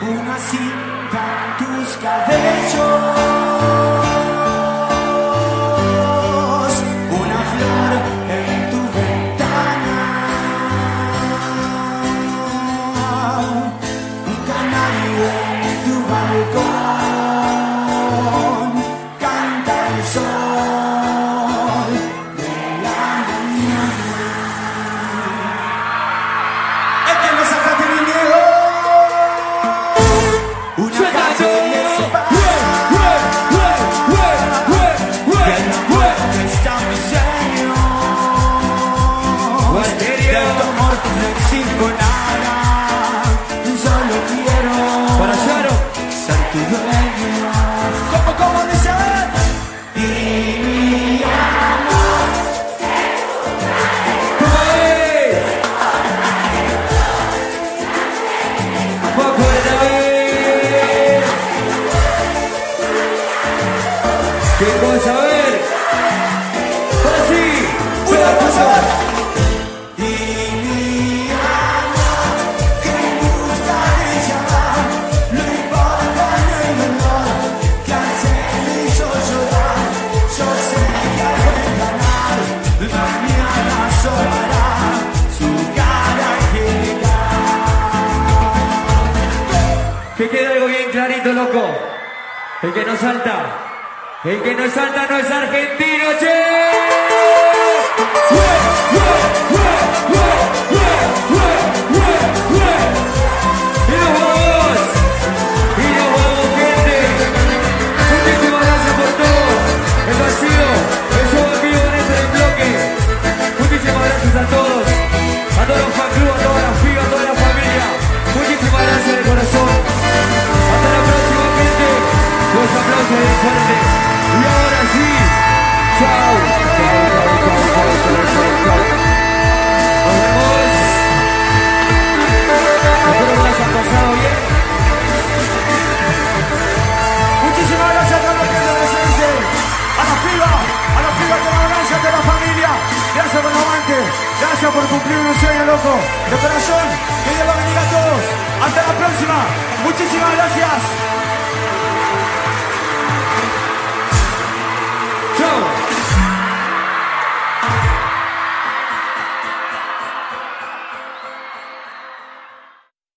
una cinta en tus cabellos, una flor en tu ventana, un canario en tu balcón, Con nada clarito, loco. El que no salta. El que no salta no es argentino, che. Los bien fuertes. Y ahora sí. Chao. Chao, chao, chao, chao. Espero que la hayan pasado bien. Muchísimas gracias a todos los que a las pibas, a los pibas de la gracias de la familia, gracias por el aguante, gracias por cumplir un sueño loco, de corazón, que Dios los bendiga a todos, hasta la próxima, muchísimas gracias.